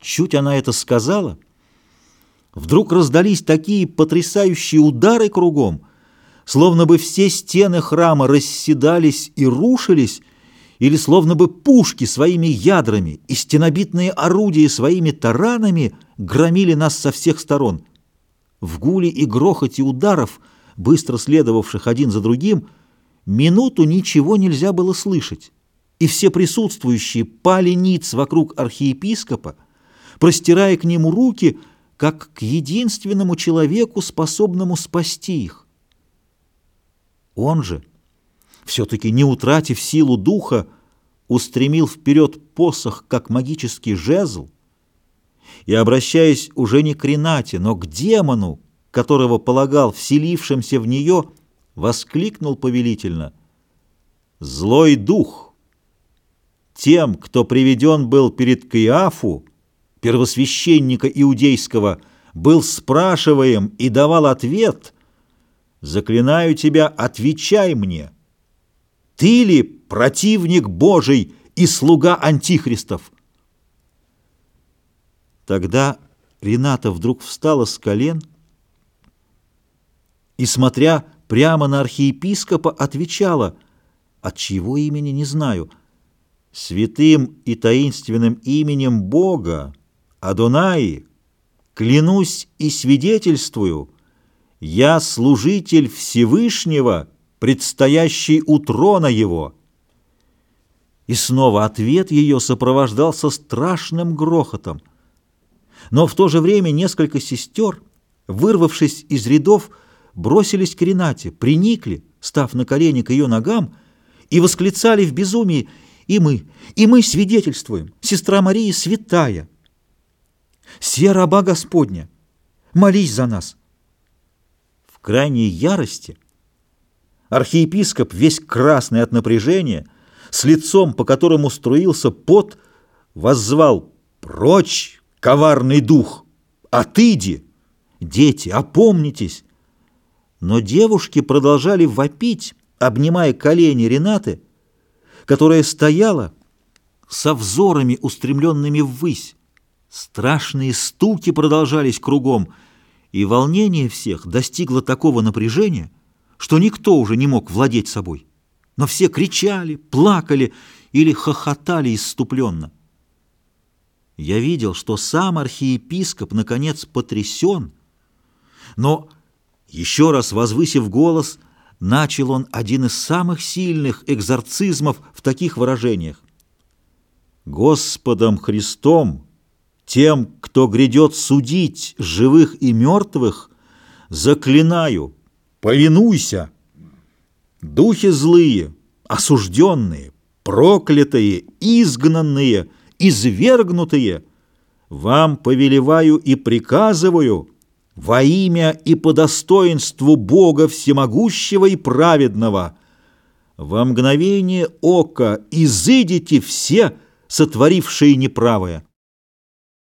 Чуть она это сказала, вдруг раздались такие потрясающие удары кругом, словно бы все стены храма расседались и рушились, или словно бы пушки своими ядрами и стенобитные орудия своими таранами громили нас со всех сторон. В гуле и грохоте ударов, быстро следовавших один за другим, минуту ничего нельзя было слышать, и все присутствующие пали ниц вокруг архиепископа, простирая к нему руки, как к единственному человеку, способному спасти их. Он же, все-таки не утратив силу духа, устремил вперед посох, как магический жезл, и, обращаясь уже не к Ренате, но к демону, которого полагал вселившимся в нее, воскликнул повелительно «Злой дух! Тем, кто приведен был перед Каиафу, первосвященника иудейского, был спрашиваем и давал ответ, заклинаю тебя, отвечай мне, ты ли противник Божий и слуга антихристов? Тогда Рената вдруг встала с колен и, смотря прямо на архиепископа, отвечала, от чьего имени не знаю, святым и таинственным именем Бога, Адонаи, клянусь и свидетельствую, я служитель Всевышнего, предстоящий у трона его. И снова ответ ее сопровождался страшным грохотом. Но в то же время несколько сестер, вырвавшись из рядов, бросились к Ренате, приникли, став на колени к ее ногам, и восклицали в безумии «И мы, и мы свидетельствуем, сестра Мария святая!» Се раба Господня, молись за нас. В крайней ярости архиепископ, весь красный от напряжения, с лицом, по которому струился пот, воззвал «Прочь, коварный дух! Отыди! Дети, опомнитесь!» Но девушки продолжали вопить, обнимая колени Ренаты, которая стояла со взорами, устремленными ввысь. Страшные стуки продолжались кругом, и волнение всех достигло такого напряжения, что никто уже не мог владеть собой. Но все кричали, плакали или хохотали исступленно. Я видел, что сам архиепископ, наконец, потрясен, но, еще раз возвысив голос, начал он один из самых сильных экзорцизмов в таких выражениях. «Господом Христом!» Тем, кто грядет судить живых и мертвых, заклинаю, повинуйся. Духи злые, осужденные, проклятые, изгнанные, извергнутые, вам повелеваю и приказываю во имя и по достоинству Бога всемогущего и праведного. Во мгновение ока изыдите все, сотворившие неправое.